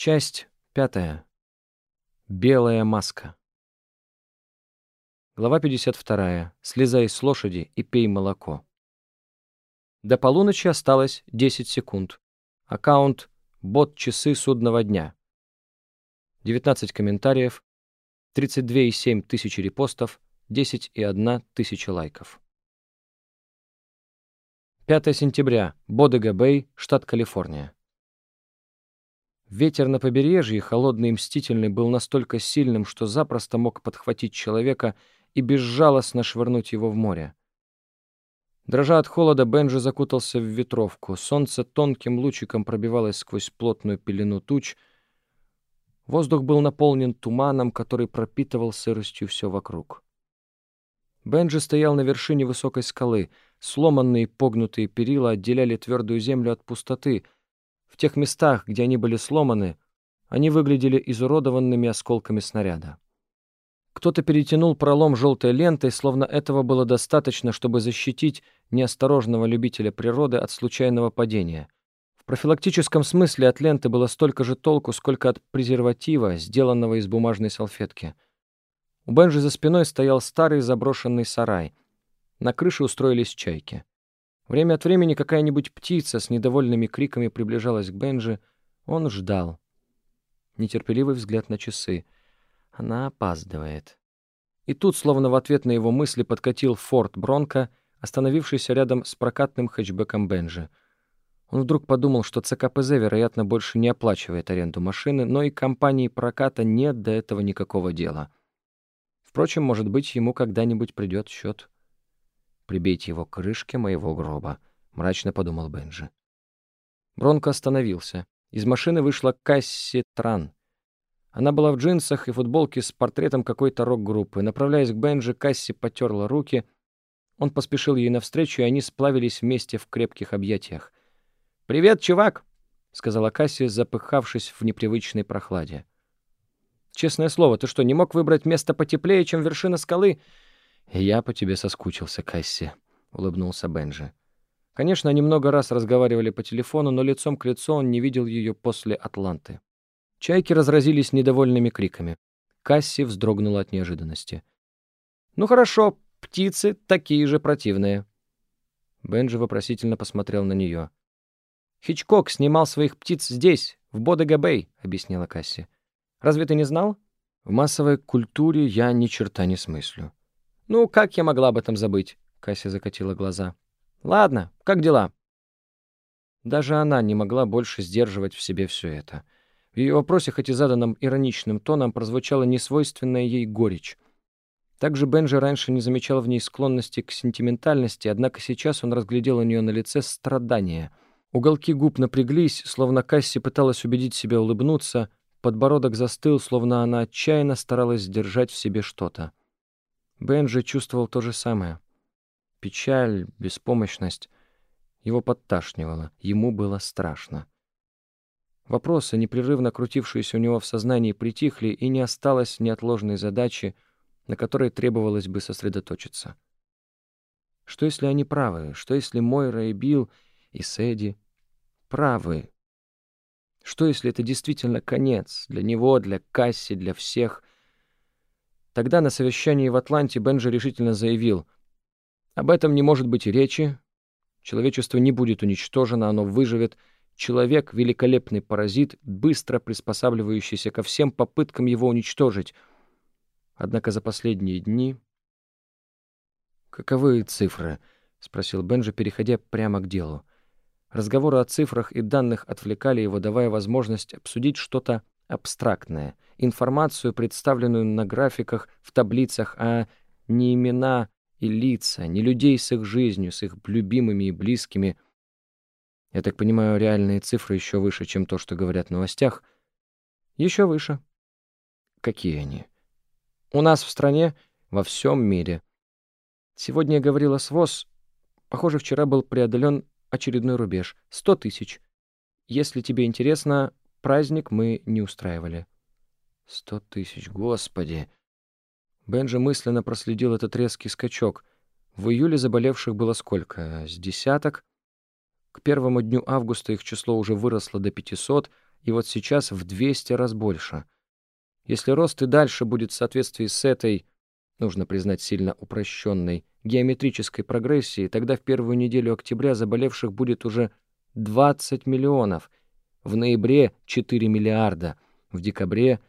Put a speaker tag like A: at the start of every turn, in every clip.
A: Часть пятая. Белая маска. Глава 52. Слезай с лошади и пей молоко. До полуночи осталось 10 секунд. Аккаунт «Бот часы судного дня». 19 комментариев, 32,7 тысячи репостов, 10,1 тысяча лайков. 5 сентября. Бодега-Бэй, штат Калифорния. Ветер на побережье, холодный и мстительный, был настолько сильным, что запросто мог подхватить человека и безжалостно швырнуть его в море. Дрожа от холода, Бенджи закутался в ветровку. Солнце тонким лучиком пробивалось сквозь плотную пелену туч. Воздух был наполнен туманом, который пропитывал сыростью все вокруг. Бенджи стоял на вершине высокой скалы. Сломанные погнутые перила отделяли твердую землю от пустоты — в тех местах, где они были сломаны, они выглядели изуродованными осколками снаряда. Кто-то перетянул пролом желтой лентой, словно этого было достаточно, чтобы защитить неосторожного любителя природы от случайного падения. В профилактическом смысле от ленты было столько же толку, сколько от презерватива, сделанного из бумажной салфетки. У Бенжи за спиной стоял старый заброшенный сарай. На крыше устроились чайки. Время от времени какая-нибудь птица с недовольными криками приближалась к Бенджи. Он ждал. Нетерпеливый взгляд на часы. Она опаздывает. И тут, словно в ответ на его мысли, подкатил Форд Бронко, остановившийся рядом с прокатным хэтчбеком Бенджи. Он вдруг подумал, что ЦКПЗ, вероятно, больше не оплачивает аренду машины, но и компании проката нет до этого никакого дела. Впрочем, может быть, ему когда-нибудь придет счет прибейте его к крышке моего гроба», — мрачно подумал Бенджи. Бронко остановился. Из машины вышла Касси Тран. Она была в джинсах и футболке с портретом какой-то рок-группы. Направляясь к Бенджи, Касси потерла руки. Он поспешил ей навстречу, и они сплавились вместе в крепких объятиях. «Привет, чувак!» — сказала Касси, запыхавшись в непривычной прохладе. «Честное слово, ты что, не мог выбрать место потеплее, чем вершина скалы?» «Я по тебе соскучился, Касси», — улыбнулся Бенджи. Конечно, они много раз разговаривали по телефону, но лицом к лицу он не видел ее после Атланты. Чайки разразились недовольными криками. Касси вздрогнула от неожиданности. «Ну хорошо, птицы такие же противные». Бенджи вопросительно посмотрел на нее. «Хичкок снимал своих птиц здесь, в Бодега-Бэй», — объяснила Касси. «Разве ты не знал?» «В массовой культуре я ни черта не смыслю. «Ну, как я могла об этом забыть?» — Кася закатила глаза. «Ладно, как дела?» Даже она не могла больше сдерживать в себе все это. В ее вопросе, хоть и заданном ироничным тоном, прозвучала несвойственная ей горечь. Также Бенджи раньше не замечал в ней склонности к сентиментальности, однако сейчас он разглядел у нее на лице страдания. Уголки губ напряглись, словно Касси пыталась убедить себя улыбнуться, подбородок застыл, словно она отчаянно старалась сдержать в себе что-то. Бенджи чувствовал то же самое. Печаль, беспомощность. Его подташнивало, ему было страшно. Вопросы, непрерывно крутившиеся у него в сознании, притихли, и не осталось неотложной задачи, на которой требовалось бы сосредоточиться. Что если они правы? Что если Мойра и Билл и Сэдди правы? Что если это действительно конец для него, для Касси, для всех — Тогда на совещании в Атланте Бенджи решительно заявил, «Об этом не может быть и речи. Человечество не будет уничтожено, оно выживет. Человек — великолепный паразит, быстро приспосабливающийся ко всем попыткам его уничтожить. Однако за последние дни...» «Каковы цифры?» — спросил Бенджи, переходя прямо к делу. Разговоры о цифрах и данных отвлекали его, давая возможность обсудить что-то абстрактное, информацию, представленную на графиках, в таблицах, а не имена и лица, не людей с их жизнью, с их любимыми и близкими. Я так понимаю, реальные цифры еще выше, чем то, что говорят в новостях. Еще выше. Какие они? У нас в стране, во всем мире. Сегодня я говорила с ВОЗ. Похоже, вчера был преодолен очередной рубеж. Сто тысяч. Если тебе интересно, Праздник мы не устраивали. Сто тысяч, господи! Бенджи мысленно проследил этот резкий скачок. В июле заболевших было сколько? С десяток? К первому дню августа их число уже выросло до 500, и вот сейчас в 200 раз больше. Если рост и дальше будет в соответствии с этой, нужно признать, сильно упрощенной, геометрической прогрессией, тогда в первую неделю октября заболевших будет уже 20 миллионов, в ноябре 4 миллиарда, в декабре...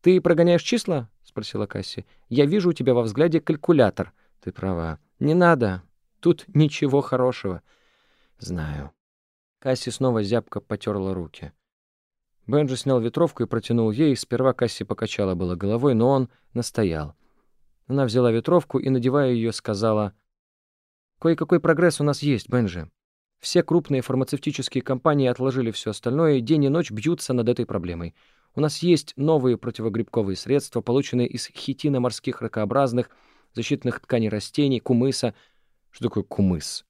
A: «Ты прогоняешь числа?» — спросила Касси. «Я вижу у тебя во взгляде калькулятор». «Ты права. Не надо. Тут ничего хорошего». «Знаю». Касси снова зябко потерла руки. Бенджи снял ветровку и протянул ей. Сперва Касси покачала было головой, но он настоял. Она взяла ветровку и, надевая ее, сказала, «Кое-какой прогресс у нас есть, Бенджи. Все крупные фармацевтические компании отложили все остальное день и ночь бьются над этой проблемой. У нас есть новые противогрибковые средства, полученные из хитина морских ракообразных, защитных тканей растений, кумыса. Что такое кумыс?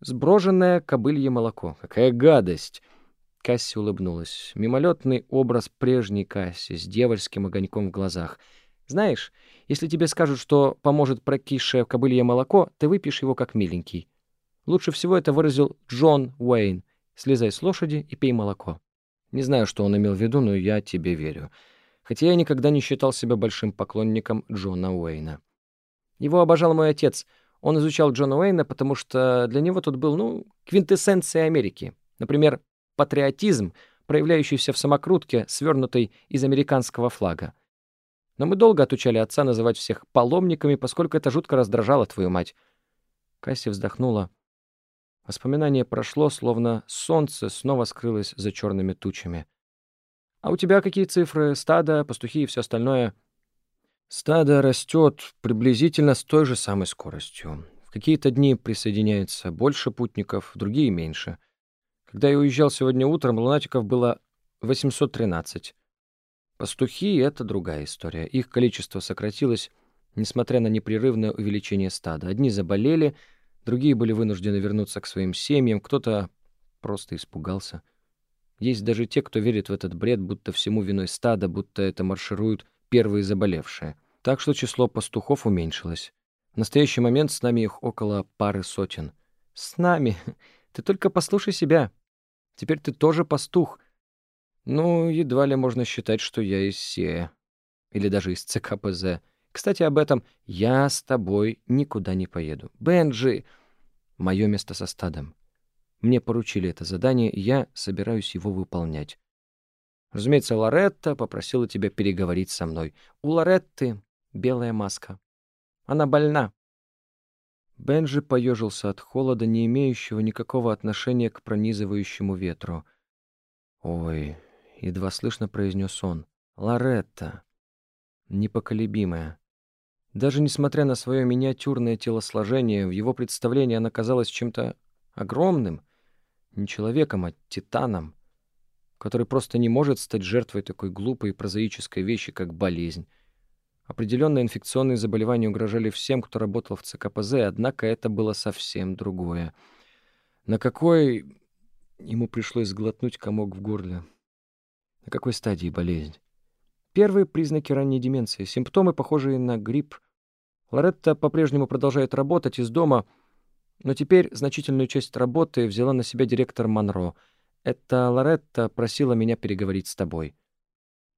A: Сброженное кобылье молоко. Какая гадость! Касси улыбнулась. Мимолетный образ прежней Касси с дьявольским огоньком в глазах. «Знаешь, если тебе скажут, что поможет прокисшее кобылье молоко, ты выпьешь его как миленький. Лучше всего это выразил Джон Уэйн. Слезай с лошади и пей молоко». Не знаю, что он имел в виду, но я тебе верю. Хотя я никогда не считал себя большим поклонником Джона Уэйна. Его обожал мой отец — он изучал Джона Уэйна, потому что для него тут был, ну, квинтэссенция Америки. Например, патриотизм, проявляющийся в самокрутке, свернутой из американского флага. Но мы долго отучали отца называть всех паломниками, поскольку это жутко раздражало твою мать. Касси вздохнула. Воспоминание прошло, словно солнце снова скрылось за черными тучами. «А у тебя какие цифры? Стадо, пастухи и все остальное?» Стадо растет приблизительно с той же самой скоростью. В какие-то дни присоединяется больше путников, в другие — меньше. Когда я уезжал сегодня утром, лунатиков было 813. Пастухи — это другая история. Их количество сократилось, несмотря на непрерывное увеличение стада. Одни заболели, другие были вынуждены вернуться к своим семьям, кто-то просто испугался. Есть даже те, кто верит в этот бред, будто всему виной стадо, будто это маршируют первые заболевшие. Так что число пастухов уменьшилось. В настоящий момент с нами их около пары сотен. С нами? Ты только послушай себя. Теперь ты тоже пастух. Ну, едва ли можно считать, что я из СЕ. Или даже из ЦКПЗ. Кстати, об этом я с тобой никуда не поеду. Бенджи! Мое место со стадом. Мне поручили это задание, и я собираюсь его выполнять. Разумеется, Лоретта попросила тебя переговорить со мной. У Лоретты белая маска. Она больна. Бенджи поежился от холода, не имеющего никакого отношения к пронизывающему ветру. «Ой», — едва слышно произнес он, — «Лоретта, непоколебимая». Даже несмотря на свое миниатюрное телосложение, в его представлении она казалась чем-то огромным, не человеком, а титаном который просто не может стать жертвой такой глупой и прозаической вещи, как болезнь. Определенные инфекционные заболевания угрожали всем, кто работал в ЦКПЗ, однако это было совсем другое. На какой... Ему пришлось сглотнуть комок в горле. На какой стадии болезнь? Первые признаки ранней деменции, симптомы, похожие на грипп. Лоретта по-прежнему продолжает работать из дома, но теперь значительную часть работы взяла на себя директор Монро — это Лоретта просила меня переговорить с тобой.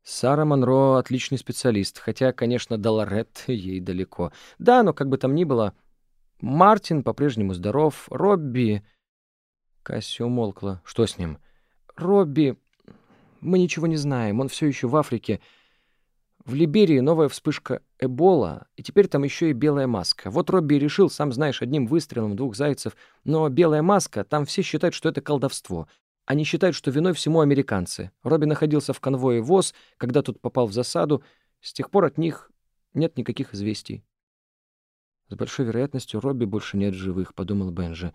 A: Сара Монро — отличный специалист, хотя, конечно, до Лоретты ей далеко. Да, но как бы там ни было, Мартин по-прежнему здоров, Робби... Касси умолкла. Что с ним? Робби... Мы ничего не знаем, он все еще в Африке. В Либерии новая вспышка Эбола, и теперь там еще и белая маска. Вот Робби решил, сам знаешь, одним выстрелом двух зайцев, но белая маска, там все считают, что это колдовство. Они считают, что виной всему американцы. Робби находился в конвое ВОЗ, когда тут попал в засаду. С тех пор от них нет никаких известий. С большой вероятностью Робби больше нет живых, подумал Бенджи.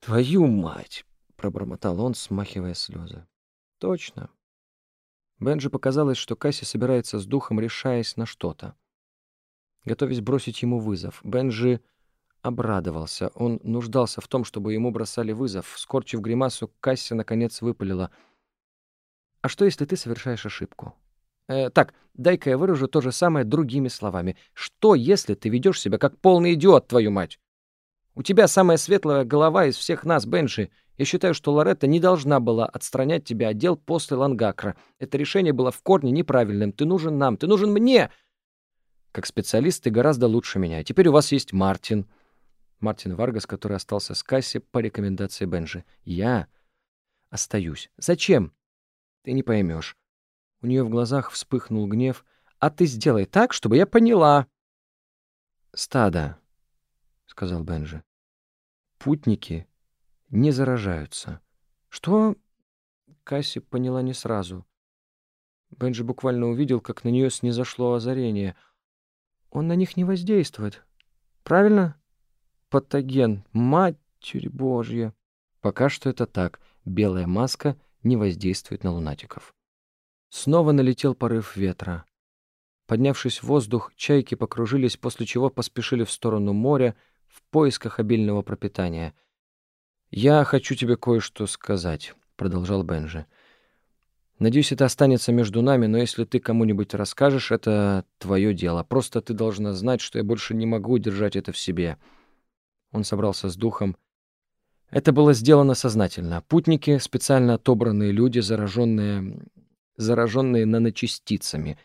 A: Твою мать! пробормотал он, смахивая слезы. Точно. Бенджи показалось, что Касси собирается с духом, решаясь на что-то. Готовясь бросить ему вызов, Бенджи обрадовался. Он нуждался в том, чтобы ему бросали вызов. Скорчив гримасу, Касси наконец выпалила. «А что, если ты совершаешь ошибку?» э, «Так, дай-ка я выражу то же самое другими словами. Что, если ты ведешь себя как полный идиот, твою мать? У тебя самая светлая голова из всех нас, Бенши, Я считаю, что Лоретта не должна была отстранять тебя от дел после Лангакра. Это решение было в корне неправильным. Ты нужен нам, ты нужен мне. Как специалист ты гораздо лучше меня. Теперь у вас есть Мартин. Мартин Варгас, который остался с кассе по рекомендации Бенжи. Я остаюсь. Зачем? Ты не поймешь. У нее в глазах вспыхнул гнев. А ты сделай так, чтобы я поняла. Стадо, сказал Бенжи. Путники не заражаются. Что? Касси поняла не сразу. Бенджи буквально увидел, как на нее снизошло озарение. Он на них не воздействует. Правильно? Патоген. Матерь Божья. Пока что это так. Белая маска не воздействует на лунатиков. Снова налетел порыв ветра. Поднявшись в воздух, чайки покружились, после чего поспешили в сторону моря в поисках обильного пропитания — «Я хочу тебе кое-что сказать», — продолжал Бенджи. «Надеюсь, это останется между нами, но если ты кому-нибудь расскажешь, это твое дело. Просто ты должна знать, что я больше не могу держать это в себе». Он собрался с духом. Это было сделано сознательно. Путники — специально отобранные люди, зараженные, зараженные наночастицами,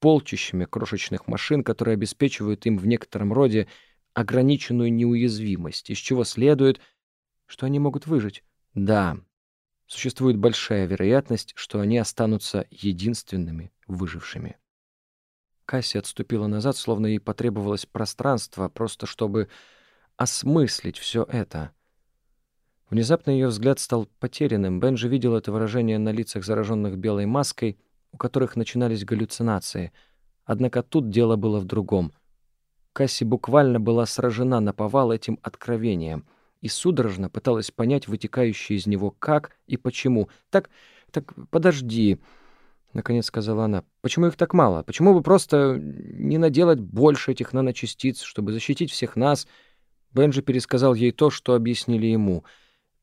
A: полчищами крошечных машин, которые обеспечивают им в некотором роде ограниченную неуязвимость, из чего следует — что они могут выжить? Да. Существует большая вероятность, что они останутся единственными выжившими. Касси отступила назад, словно ей потребовалось пространство, просто чтобы осмыслить все это. Внезапно ее взгляд стал потерянным. Бенджи видел это выражение на лицах зараженных белой маской, у которых начинались галлюцинации. Однако тут дело было в другом. Касси буквально была сражена на повал этим откровением — и судорожно пыталась понять вытекающее из него как и почему. «Так, так, подожди», — наконец сказала она. «Почему их так мало? Почему бы просто не наделать больше этих наночастиц, чтобы защитить всех нас?» Бенджи пересказал ей то, что объяснили ему.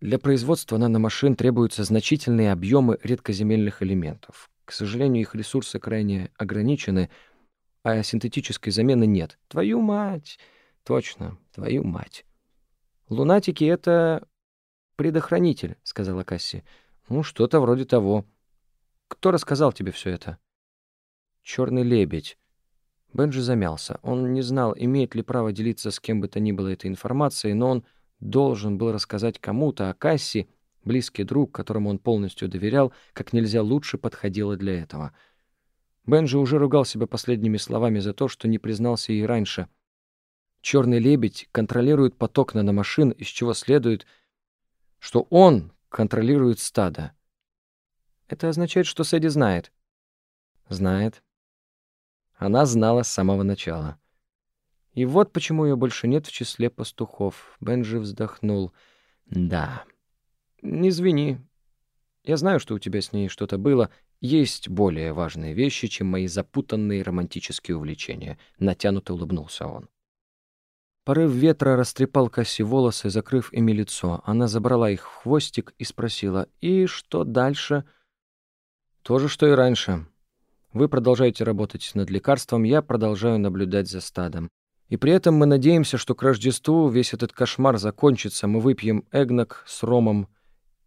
A: Для производства наномашин требуются значительные объемы редкоземельных элементов. К сожалению, их ресурсы крайне ограничены, а синтетической замены нет. Твою мать! Точно, твою мать. «Лунатики — это предохранитель», — сказала Касси. «Ну, что-то вроде того. Кто рассказал тебе все это?» «Черный лебедь». Бенджи замялся. Он не знал, имеет ли право делиться с кем бы то ни было этой информацией, но он должен был рассказать кому-то, а Касси, близкий друг, которому он полностью доверял, как нельзя лучше подходила для этого. Бенджи уже ругал себя последними словами за то, что не признался ей раньше — Черный лебедь контролирует поток наномашин, из чего следует, что он контролирует стадо. Это означает, что Сэдди знает. Знает. Она знала с самого начала. И вот почему ее больше нет в числе пастухов. Бенджи вздохнул. Да. Не извини. Я знаю, что у тебя с ней что-то было. Есть более важные вещи, чем мои запутанные романтические увлечения. Натянуто улыбнулся он. Порыв ветра растрепал Касси волосы, закрыв ими лицо. Она забрала их в хвостик и спросила, «И что дальше?» «То же, что и раньше. Вы продолжаете работать над лекарством, я продолжаю наблюдать за стадом. И при этом мы надеемся, что к Рождеству весь этот кошмар закончится, мы выпьем эгнок с ромом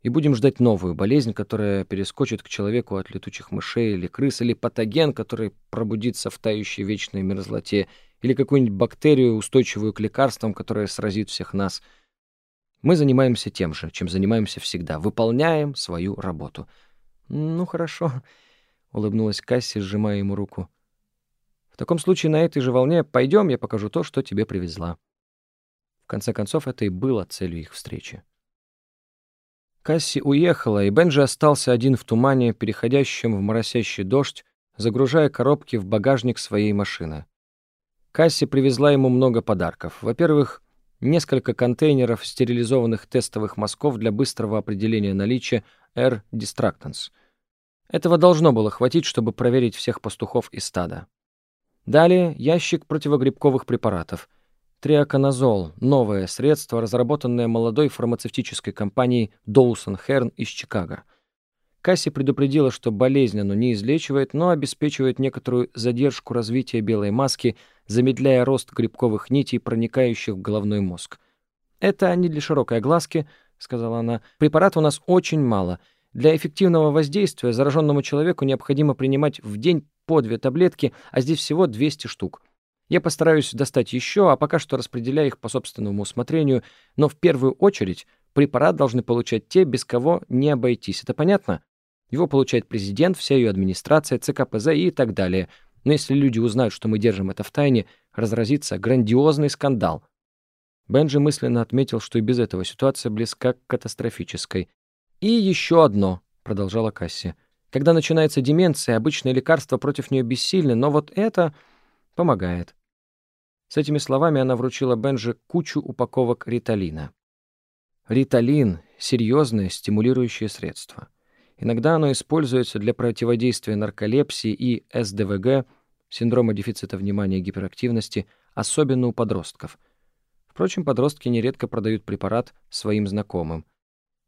A: и будем ждать новую болезнь, которая перескочит к человеку от летучих мышей или крыс, или патоген, который пробудится в тающей вечной мерзлоте — или какую-нибудь бактерию, устойчивую к лекарствам, которая сразит всех нас. Мы занимаемся тем же, чем занимаемся всегда. Выполняем свою работу. «Ну, хорошо», — улыбнулась Касси, сжимая ему руку. «В таком случае на этой же волне пойдем, я покажу то, что тебе привезла». В конце концов, это и было целью их встречи. Касси уехала, и Бенджи остался один в тумане, переходящем в моросящий дождь, загружая коробки в багажник своей машины. Касси привезла ему много подарков. Во-первых, несколько контейнеров стерилизованных тестовых мазков для быстрого определения наличия R-Distractans. Этого должно было хватить, чтобы проверить всех пастухов из стада. Далее ящик противогрибковых препаратов. Триаконазол — новое средство, разработанное молодой фармацевтической компанией Доусон Херн из Чикаго — Касси предупредила, что болезнь оно не излечивает, но обеспечивает некоторую задержку развития белой маски, замедляя рост грибковых нитей, проникающих в головной мозг. Это не для широкой огласки, — сказала она. «Препарата у нас очень мало. Для эффективного воздействия зараженному человеку необходимо принимать в день по две таблетки, а здесь всего 200 штук. Я постараюсь достать еще, а пока что распределяю их по собственному усмотрению, но в первую очередь препарат должны получать те, без кого не обойтись. Это понятно? Его получает президент, вся ее администрация, ЦКПЗ и так далее. Но если люди узнают, что мы держим это в тайне, разразится грандиозный скандал. Бенджи мысленно отметил, что и без этого ситуация близка к катастрофической. «И еще одно», — продолжала Касси. «Когда начинается деменция, обычные лекарства против нее бессильны, но вот это помогает». С этими словами она вручила Бенджи кучу упаковок риталина. Риталин — серьезное стимулирующее средство. Иногда оно используется для противодействия нарколепсии и СДВГ, синдрома дефицита внимания и гиперактивности, особенно у подростков. Впрочем, подростки нередко продают препарат своим знакомым.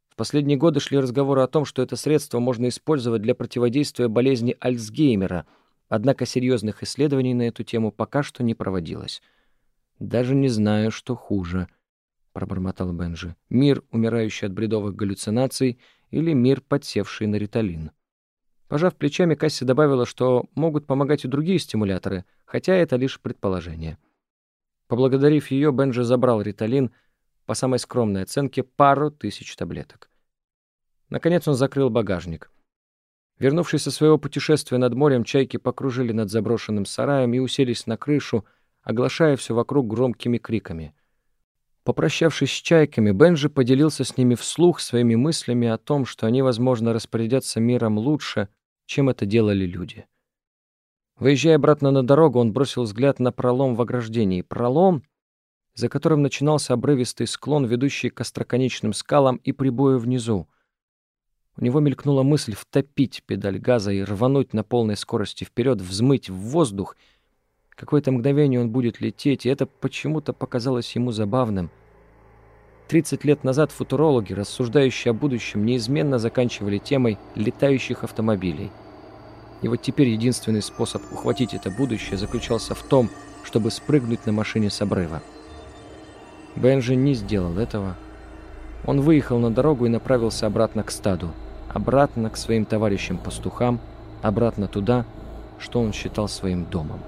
A: В последние годы шли разговоры о том, что это средство можно использовать для противодействия болезни Альцгеймера, однако серьезных исследований на эту тему пока что не проводилось. Даже не знаю, что хуже —— пробормотал Бенджи. «Мир, умирающий от бредовых галлюцинаций, или мир, подсевший на риталин?» Пожав плечами, Касси добавила, что могут помогать и другие стимуляторы, хотя это лишь предположение. Поблагодарив ее, Бенджи забрал риталин по самой скромной оценке пару тысяч таблеток. Наконец он закрыл багажник. Вернувшись со своего путешествия над морем, чайки покружили над заброшенным сараем и уселись на крышу, оглашая все вокруг громкими криками — Попрощавшись с чайками, Бенджи поделился с ними вслух своими мыслями о том, что они, возможно, распорядятся миром лучше, чем это делали люди. Выезжая обратно на дорогу, он бросил взгляд на пролом в ограждении. Пролом, за которым начинался обрывистый склон, ведущий к остроконечным скалам и прибою внизу. У него мелькнула мысль втопить педаль газа и рвануть на полной скорости вперед, взмыть в воздух. Какое-то мгновение он будет лететь, и это почему-то показалось ему забавным — 30 лет назад футурологи, рассуждающие о будущем, неизменно заканчивали темой летающих автомобилей. И вот теперь единственный способ ухватить это будущее заключался в том, чтобы спрыгнуть на машине с обрыва. Бенджи не сделал этого. Он выехал на дорогу и направился обратно к стаду, обратно к своим товарищам-пастухам, обратно туда, что он считал своим домом.